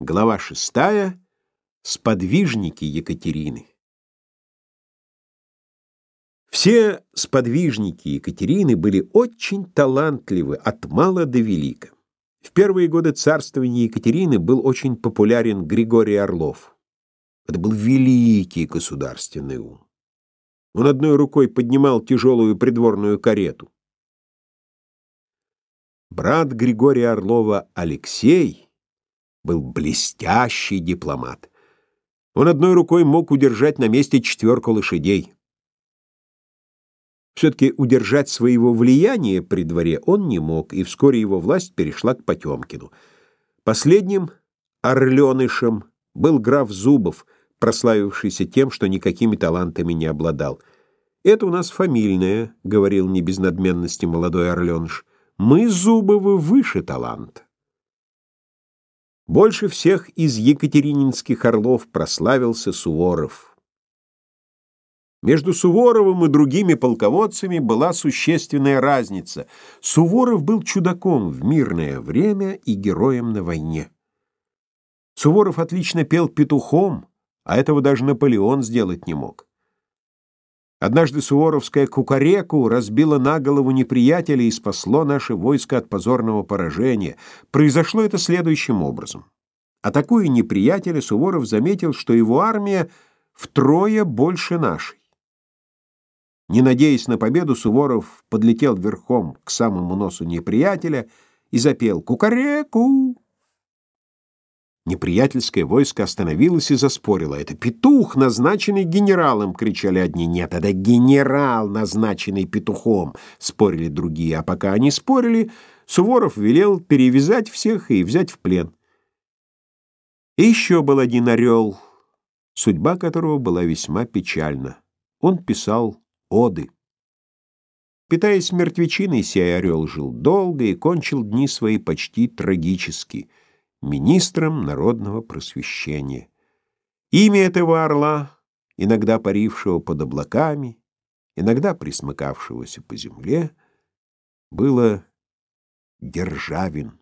Глава шестая. Сподвижники Екатерины. Все сподвижники Екатерины были очень талантливы от мала до велика. В первые годы царствования Екатерины был очень популярен Григорий Орлов. Это был великий государственный ум. Он одной рукой поднимал тяжелую придворную карету. Брат Григория Орлова Алексей — был блестящий дипломат. Он одной рукой мог удержать на месте четверку лошадей. Все-таки удержать своего влияния при дворе он не мог, и вскоре его власть перешла к Потемкину. Последним орленышем был граф Зубов, прославившийся тем, что никакими талантами не обладал. «Это у нас фамильное», — говорил не без надменности молодой орленыш. «Мы, Зубовы, выше таланта». Больше всех из екатерининских орлов прославился Суворов. Между Суворовым и другими полководцами была существенная разница. Суворов был чудаком в мирное время и героем на войне. Суворов отлично пел петухом, а этого даже Наполеон сделать не мог. Однажды суворовская кукареку разбила на голову неприятеля и спасло наше войско от позорного поражения. Произошло это следующим образом. Атакуя неприятеля, Суворов заметил, что его армия втрое больше нашей. Не надеясь на победу, Суворов подлетел верхом к самому носу неприятеля и запел «Кукареку!». Неприятельское войско остановилось и заспорило. «Это петух, назначенный генералом!» — кричали одни. «Нет, это генерал, назначенный петухом!» — спорили другие. А пока они спорили, Суворов велел перевязать всех и взять в плен. И еще был один орел, судьба которого была весьма печальна. Он писал оды. Питаясь мертвечиной, сей орел жил долго и кончил дни свои почти трагически — министром народного просвещения. Имя этого орла, иногда парившего под облаками, иногда присмыкавшегося по земле, было Державин.